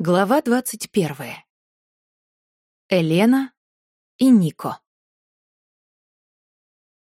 Глава 21. Елена и Нико.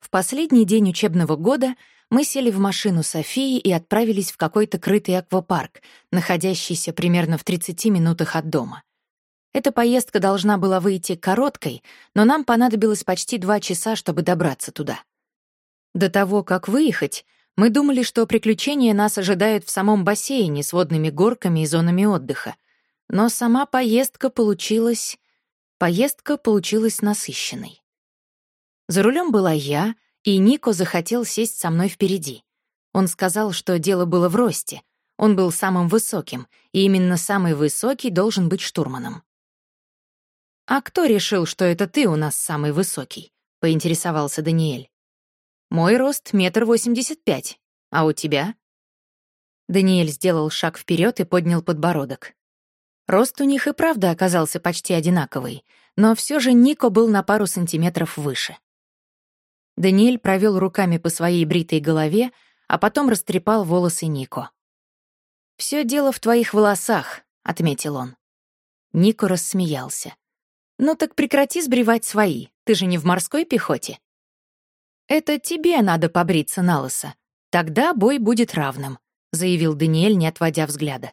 В последний день учебного года мы сели в машину Софии и отправились в какой-то крытый аквапарк, находящийся примерно в 30 минутах от дома. Эта поездка должна была выйти короткой, но нам понадобилось почти два часа, чтобы добраться туда. До того, как выехать, мы думали, что приключения нас ожидают в самом бассейне с водными горками и зонами отдыха — но сама поездка получилась... Поездка получилась насыщенной. За рулем была я, и Нико захотел сесть со мной впереди. Он сказал, что дело было в росте. Он был самым высоким, и именно самый высокий должен быть штурманом. «А кто решил, что это ты у нас самый высокий?» — поинтересовался Даниэль. «Мой рост — метр восемьдесят пять. А у тебя?» Даниэль сделал шаг вперед и поднял подбородок. Рост у них и правда оказался почти одинаковый, но все же Нико был на пару сантиметров выше. Даниэль провел руками по своей бритой голове, а потом растрепал волосы Нико. Все дело в твоих волосах», — отметил он. Нико рассмеялся. «Ну так прекрати сбривать свои, ты же не в морской пехоте». «Это тебе надо побриться на лысо. Тогда бой будет равным», — заявил Даниэль, не отводя взгляда.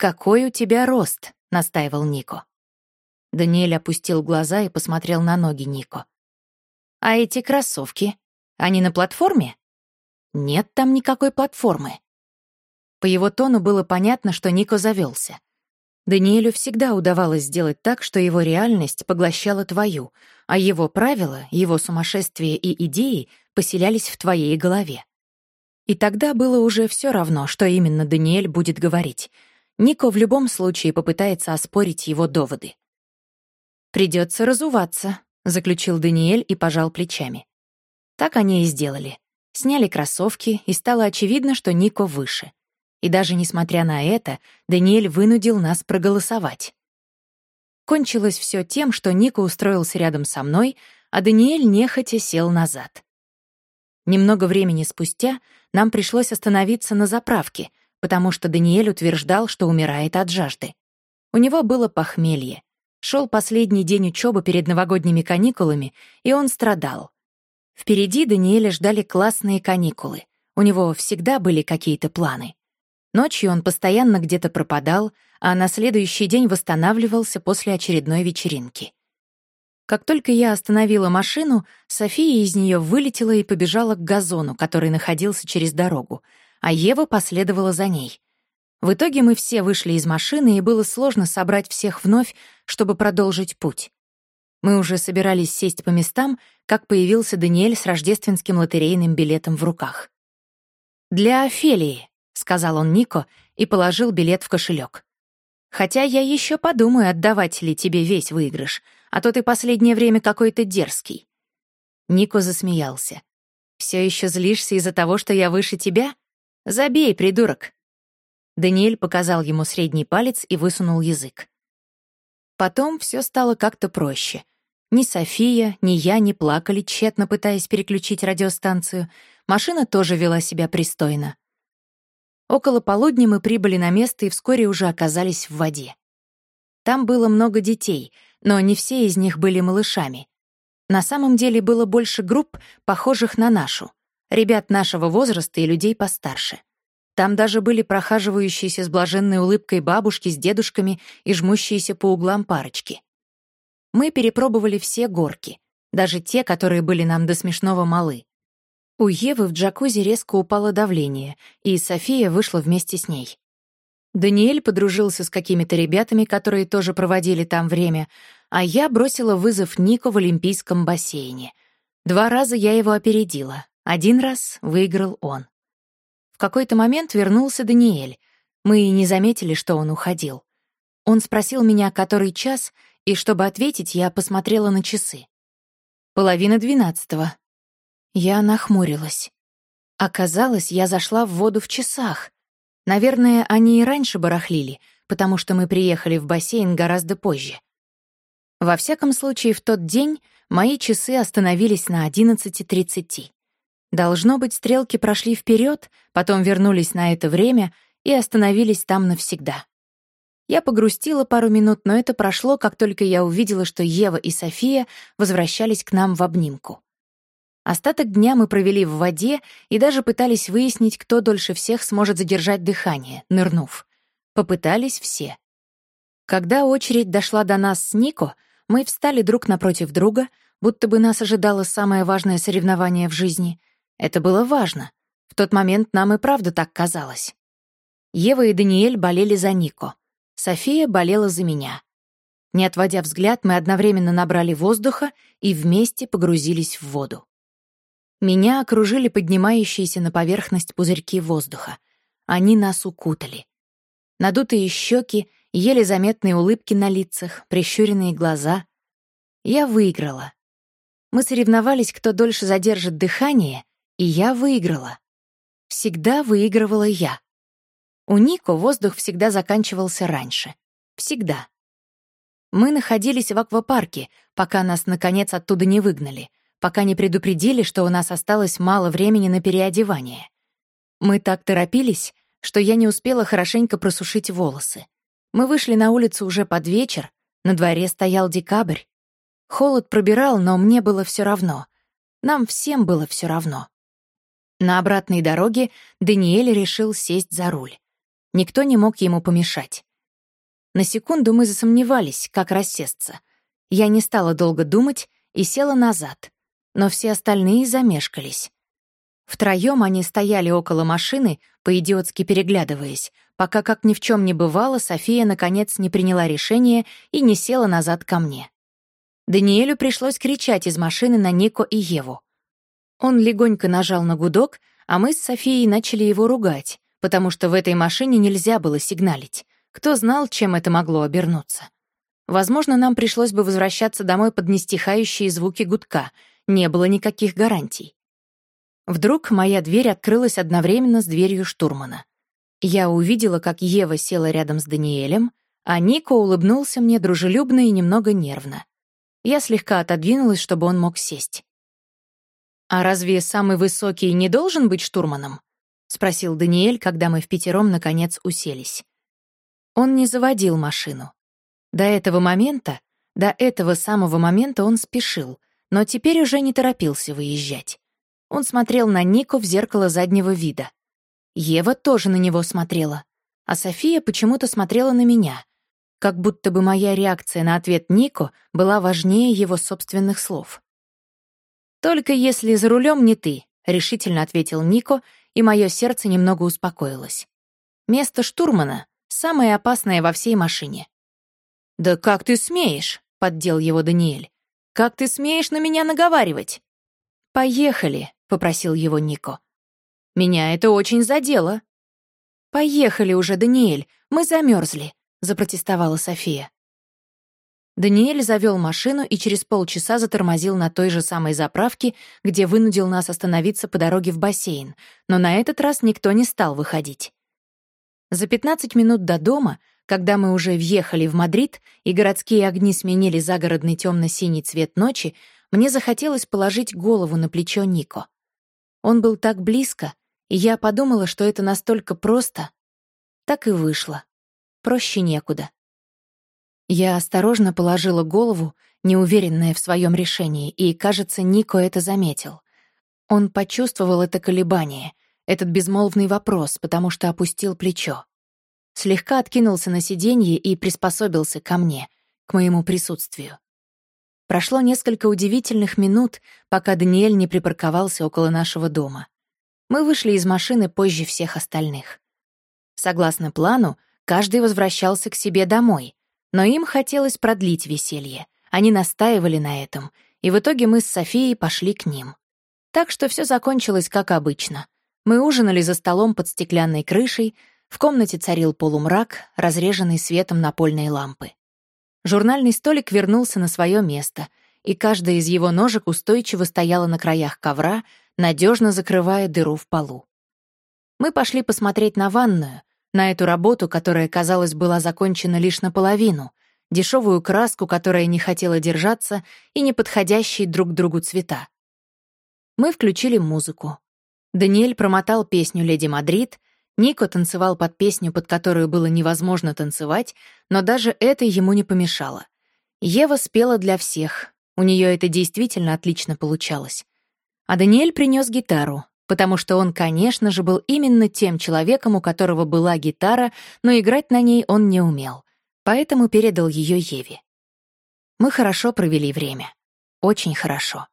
«Какой у тебя рост?» — настаивал Нико. Даниэль опустил глаза и посмотрел на ноги Нико. «А эти кроссовки? Они на платформе?» «Нет там никакой платформы». По его тону было понятно, что Нико завелся. Даниэлю всегда удавалось сделать так, что его реальность поглощала твою, а его правила, его сумасшествие и идеи поселялись в твоей голове. И тогда было уже все равно, что именно Даниэль будет говорить — Нико в любом случае попытается оспорить его доводы. «Придется разуваться», — заключил Даниэль и пожал плечами. Так они и сделали. Сняли кроссовки, и стало очевидно, что Нико выше. И даже несмотря на это, Даниэль вынудил нас проголосовать. Кончилось все тем, что Нико устроился рядом со мной, а Даниэль нехотя сел назад. Немного времени спустя нам пришлось остановиться на заправке, потому что Даниэль утверждал, что умирает от жажды. У него было похмелье. Шел последний день учебы перед новогодними каникулами, и он страдал. Впереди Даниэля ждали классные каникулы. У него всегда были какие-то планы. Ночью он постоянно где-то пропадал, а на следующий день восстанавливался после очередной вечеринки. Как только я остановила машину, София из нее вылетела и побежала к газону, который находился через дорогу, а Ева последовала за ней. В итоге мы все вышли из машины, и было сложно собрать всех вновь, чтобы продолжить путь. Мы уже собирались сесть по местам, как появился Даниэль с рождественским лотерейным билетом в руках. «Для Офелии», — сказал он Нико и положил билет в кошелек. «Хотя я еще подумаю, отдавать ли тебе весь выигрыш, а то ты последнее время какой-то дерзкий». Нико засмеялся. Все еще злишься из-за того, что я выше тебя? «Забей, придурок!» Даниэль показал ему средний палец и высунул язык. Потом все стало как-то проще. Ни София, ни я не плакали, тщетно пытаясь переключить радиостанцию. Машина тоже вела себя пристойно. Около полудня мы прибыли на место и вскоре уже оказались в воде. Там было много детей, но не все из них были малышами. На самом деле было больше групп, похожих на нашу ребят нашего возраста и людей постарше. Там даже были прохаживающиеся с блаженной улыбкой бабушки с дедушками и жмущиеся по углам парочки. Мы перепробовали все горки, даже те, которые были нам до смешного малы. У Евы в джакузи резко упало давление, и София вышла вместе с ней. Даниэль подружился с какими-то ребятами, которые тоже проводили там время, а я бросила вызов Нику в Олимпийском бассейне. Два раза я его опередила, один раз выиграл он. В какой-то момент вернулся Даниэль. Мы не заметили, что он уходил. Он спросил меня, который час, и чтобы ответить, я посмотрела на часы. Половина двенадцатого. Я нахмурилась. Оказалось, я зашла в воду в часах. Наверное, они и раньше барахлили, потому что мы приехали в бассейн гораздо позже. Во всяком случае, в тот день мои часы остановились на 11.30. Должно быть, стрелки прошли вперед, потом вернулись на это время и остановились там навсегда. Я погрустила пару минут, но это прошло, как только я увидела, что Ева и София возвращались к нам в обнимку. Остаток дня мы провели в воде и даже пытались выяснить, кто дольше всех сможет задержать дыхание, нырнув. Попытались все. Когда очередь дошла до нас с Нико, мы встали друг напротив друга, будто бы нас ожидало самое важное соревнование в жизни. Это было важно. В тот момент нам и правда так казалось. Ева и Даниэль болели за Нико. София болела за меня. Не отводя взгляд, мы одновременно набрали воздуха и вместе погрузились в воду. Меня окружили поднимающиеся на поверхность пузырьки воздуха. Они нас укутали. Надутые щеки, еле заметные улыбки на лицах, прищуренные глаза. Я выиграла. Мы соревновались, кто дольше задержит дыхание, и я выиграла. Всегда выигрывала я. У Нико воздух всегда заканчивался раньше. Всегда. Мы находились в аквапарке, пока нас, наконец, оттуда не выгнали — пока не предупредили, что у нас осталось мало времени на переодевание. Мы так торопились, что я не успела хорошенько просушить волосы. Мы вышли на улицу уже под вечер, на дворе стоял декабрь. Холод пробирал, но мне было все равно. Нам всем было все равно. На обратной дороге Даниэль решил сесть за руль. Никто не мог ему помешать. На секунду мы засомневались, как рассесться. Я не стала долго думать и села назад но все остальные замешкались. Втроем они стояли около машины, по-идиотски переглядываясь, пока, как ни в чем не бывало, София наконец не приняла решение и не села назад ко мне. Даниэлю пришлось кричать из машины на Нико и Еву. Он легонько нажал на гудок, а мы с Софией начали его ругать, потому что в этой машине нельзя было сигналить. Кто знал, чем это могло обернуться? Возможно, нам пришлось бы возвращаться домой под нестихающие звуки гудка — не было никаких гарантий. Вдруг моя дверь открылась одновременно с дверью штурмана. Я увидела, как Ева села рядом с Даниэлем, а Нико улыбнулся мне дружелюбно и немного нервно. Я слегка отодвинулась, чтобы он мог сесть. «А разве самый высокий не должен быть штурманом?» — спросил Даниэль, когда мы в пятером наконец уселись. Он не заводил машину. До этого момента, до этого самого момента он спешил — но теперь уже не торопился выезжать. Он смотрел на Нику в зеркало заднего вида. Ева тоже на него смотрела, а София почему-то смотрела на меня, как будто бы моя реакция на ответ Нико была важнее его собственных слов. «Только если за рулем не ты», — решительно ответил Нико, и мое сердце немного успокоилось. «Место штурмана — самое опасное во всей машине». «Да как ты смеешь?» — поддел его Даниэль. Как ты смеешь на меня наговаривать?» «Поехали», — попросил его Нико. «Меня это очень задело». «Поехали уже, Даниэль, мы замерзли», — запротестовала София. Даниэль завел машину и через полчаса затормозил на той же самой заправке, где вынудил нас остановиться по дороге в бассейн, но на этот раз никто не стал выходить. За 15 минут до дома когда мы уже въехали в Мадрид и городские огни сменили загородный темно-синий цвет ночи, мне захотелось положить голову на плечо Нико. Он был так близко, и я подумала, что это настолько просто. Так и вышло. Проще некуда. Я осторожно положила голову, неуверенная в своем решении, и, кажется, Нико это заметил. Он почувствовал это колебание, этот безмолвный вопрос, потому что опустил плечо слегка откинулся на сиденье и приспособился ко мне, к моему присутствию. Прошло несколько удивительных минут, пока Даниэль не припарковался около нашего дома. Мы вышли из машины позже всех остальных. Согласно плану, каждый возвращался к себе домой, но им хотелось продлить веселье. Они настаивали на этом, и в итоге мы с Софией пошли к ним. Так что все закончилось как обычно. Мы ужинали за столом под стеклянной крышей, в комнате царил полумрак, разреженный светом напольной лампы. Журнальный столик вернулся на свое место, и каждая из его ножек устойчиво стояла на краях ковра, надежно закрывая дыру в полу. Мы пошли посмотреть на ванную, на эту работу, которая, казалось, была закончена лишь наполовину, дешевую краску, которая не хотела держаться, и неподходящие друг другу цвета. Мы включили музыку. Даниэль промотал песню «Леди Мадрид», Нико танцевал под песню, под которую было невозможно танцевать, но даже это ему не помешало. Ева спела для всех. У нее это действительно отлично получалось. А Даниэль принес гитару, потому что он, конечно же, был именно тем человеком, у которого была гитара, но играть на ней он не умел. Поэтому передал ее Еве. Мы хорошо провели время. Очень хорошо.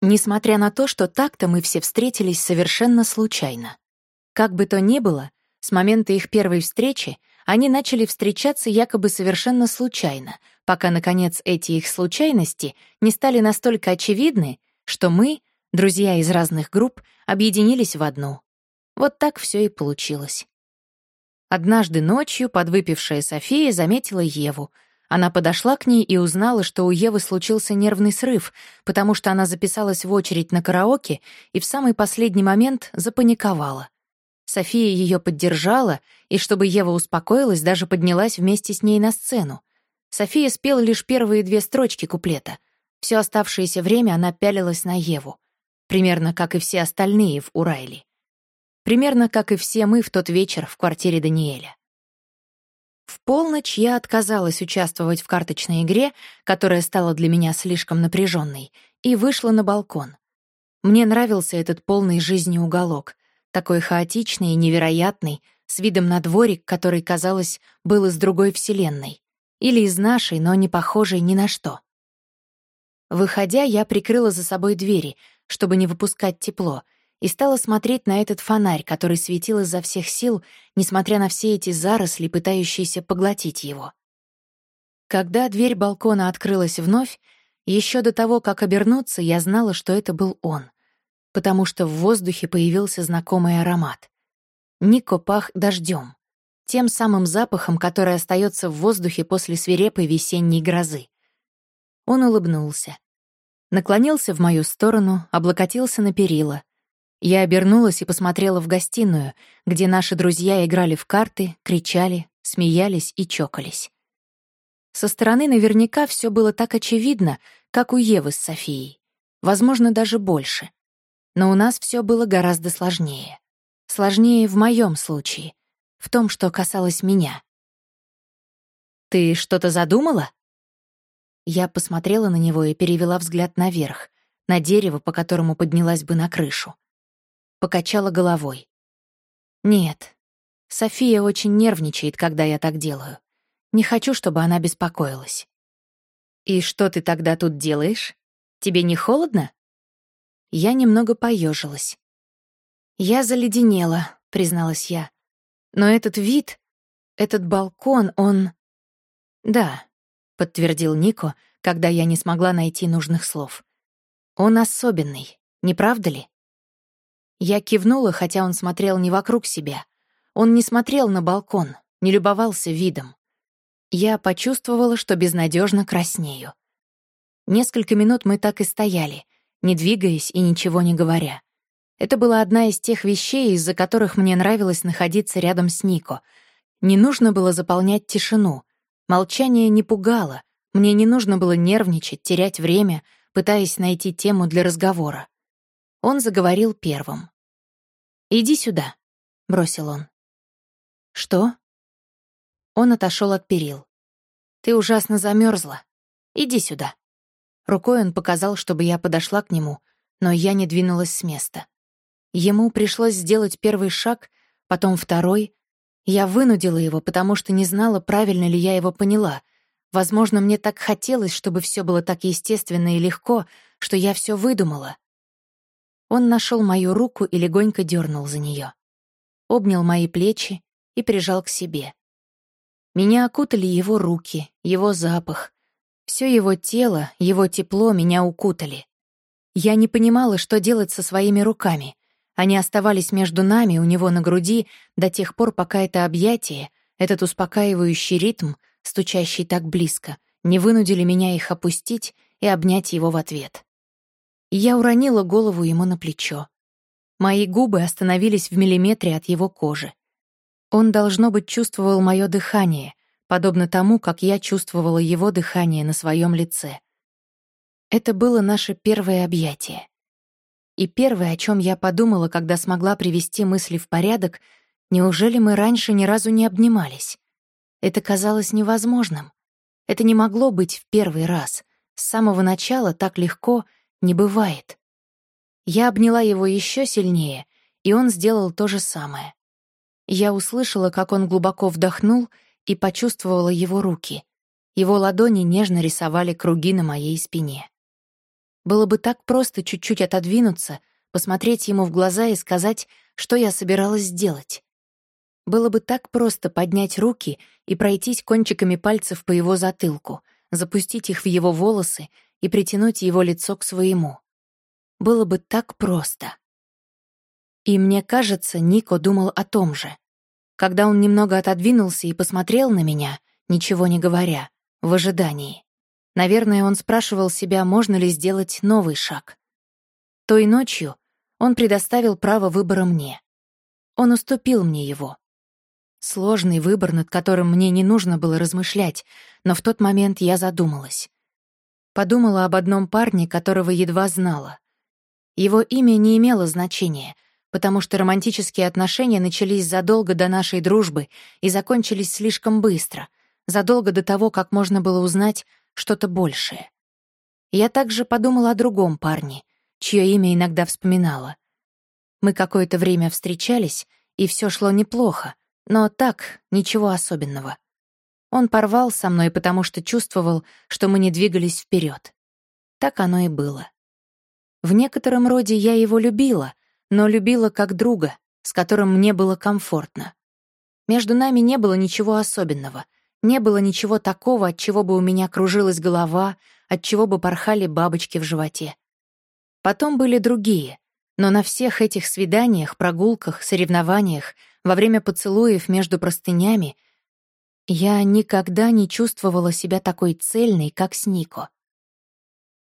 Несмотря на то, что так-то мы все встретились совершенно случайно. Как бы то ни было, с момента их первой встречи они начали встречаться якобы совершенно случайно, пока, наконец, эти их случайности не стали настолько очевидны, что мы, друзья из разных групп, объединились в одну. Вот так все и получилось. Однажды ночью подвыпившая София заметила Еву. Она подошла к ней и узнала, что у Евы случился нервный срыв, потому что она записалась в очередь на караоке и в самый последний момент запаниковала. София ее поддержала, и чтобы Ева успокоилась, даже поднялась вместе с ней на сцену. София спела лишь первые две строчки куплета. Все оставшееся время она пялилась на Еву. Примерно как и все остальные в Урайле. Примерно как и все мы в тот вечер в квартире Даниэля. В полночь я отказалась участвовать в карточной игре, которая стала для меня слишком напряженной, и вышла на балкон. Мне нравился этот полный жизни уголок, такой хаотичный и невероятный, с видом на дворик, который, казалось, был из другой вселенной. Или из нашей, но не похожей ни на что. Выходя, я прикрыла за собой двери, чтобы не выпускать тепло, и стала смотреть на этот фонарь, который светил изо всех сил, несмотря на все эти заросли, пытающиеся поглотить его. Когда дверь балкона открылась вновь, еще до того, как обернуться, я знала, что это был он потому что в воздухе появился знакомый аромат. Нико пах дождем, тем самым запахом, который остается в воздухе после свирепой весенней грозы. Он улыбнулся. Наклонился в мою сторону, облокотился на перила. Я обернулась и посмотрела в гостиную, где наши друзья играли в карты, кричали, смеялись и чокались. Со стороны наверняка все было так очевидно, как у Евы с Софией. Возможно, даже больше. Но у нас все было гораздо сложнее. Сложнее в моем случае, в том, что касалось меня. «Ты что-то задумала?» Я посмотрела на него и перевела взгляд наверх, на дерево, по которому поднялась бы на крышу. Покачала головой. «Нет, София очень нервничает, когда я так делаю. Не хочу, чтобы она беспокоилась». «И что ты тогда тут делаешь? Тебе не холодно?» Я немного поежилась. «Я заледенела», — призналась я. «Но этот вид, этот балкон, он...» «Да», — подтвердил Нико, когда я не смогла найти нужных слов. «Он особенный, не правда ли?» Я кивнула, хотя он смотрел не вокруг себя. Он не смотрел на балкон, не любовался видом. Я почувствовала, что безнадежно краснею. Несколько минут мы так и стояли, не двигаясь и ничего не говоря. Это была одна из тех вещей, из-за которых мне нравилось находиться рядом с Нико. Не нужно было заполнять тишину. Молчание не пугало. Мне не нужно было нервничать, терять время, пытаясь найти тему для разговора. Он заговорил первым. «Иди сюда», — бросил он. «Что?» Он отошел от перил. «Ты ужасно замерзла. Иди сюда». Рукой он показал, чтобы я подошла к нему, но я не двинулась с места. Ему пришлось сделать первый шаг, потом второй. Я вынудила его, потому что не знала, правильно ли я его поняла. Возможно, мне так хотелось, чтобы все было так естественно и легко, что я все выдумала. Он нашел мою руку и легонько дернул за нее. Обнял мои плечи и прижал к себе. Меня окутали его руки, его запах, все его тело, его тепло меня укутали. Я не понимала, что делать со своими руками. Они оставались между нами, у него на груди, до тех пор, пока это объятие, этот успокаивающий ритм, стучащий так близко, не вынудили меня их опустить и обнять его в ответ. Я уронила голову ему на плечо. Мои губы остановились в миллиметре от его кожи. Он, должно быть, чувствовал мое дыхание, подобно тому, как я чувствовала его дыхание на своем лице. Это было наше первое объятие. И первое, о чем я подумала, когда смогла привести мысли в порядок, Неужели мы раньше ни разу не обнимались? Это казалось невозможным. Это не могло быть в первый раз. С самого начала так легко не бывает. Я обняла его еще сильнее, и он сделал то же самое. Я услышала, как он глубоко вдохнул и почувствовала его руки. Его ладони нежно рисовали круги на моей спине. Было бы так просто чуть-чуть отодвинуться, посмотреть ему в глаза и сказать, что я собиралась сделать. Было бы так просто поднять руки и пройтись кончиками пальцев по его затылку, запустить их в его волосы и притянуть его лицо к своему. Было бы так просто. И мне кажется, Нико думал о том же. Когда он немного отодвинулся и посмотрел на меня, ничего не говоря, в ожидании. Наверное, он спрашивал себя, можно ли сделать новый шаг. Той ночью он предоставил право выбора мне. Он уступил мне его. Сложный выбор, над которым мне не нужно было размышлять, но в тот момент я задумалась. Подумала об одном парне, которого едва знала. Его имя не имело значения, потому что романтические отношения начались задолго до нашей дружбы и закончились слишком быстро, задолго до того, как можно было узнать что-то большее. Я также подумала о другом парне, чье имя иногда вспоминала. Мы какое-то время встречались, и все шло неплохо, но так, ничего особенного. Он порвал со мной, потому что чувствовал, что мы не двигались вперед. Так оно и было. В некотором роде я его любила, но любила как друга, с которым мне было комфортно. Между нами не было ничего особенного, не было ничего такого, от чего бы у меня кружилась голова, от чего бы порхали бабочки в животе. Потом были другие, но на всех этих свиданиях, прогулках, соревнованиях во время поцелуев между простынями, я никогда не чувствовала себя такой цельной, как с Нико.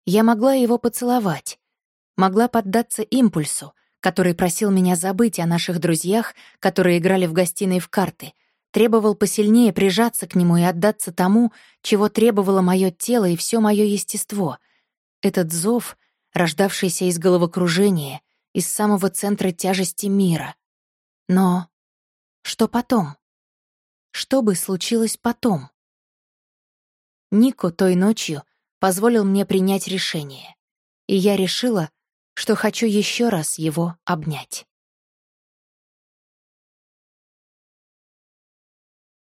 Я могла его поцеловать, могла поддаться импульсу, который просил меня забыть о наших друзьях, которые играли в гостиной в карты, требовал посильнее прижаться к нему и отдаться тому, чего требовало мое тело и все мое естество. Этот зов, рождавшийся из головокружения, из самого центра тяжести мира. Но что потом? Что бы случилось потом? Нико той ночью позволил мне принять решение, и я решила, что хочу еще раз его обнять.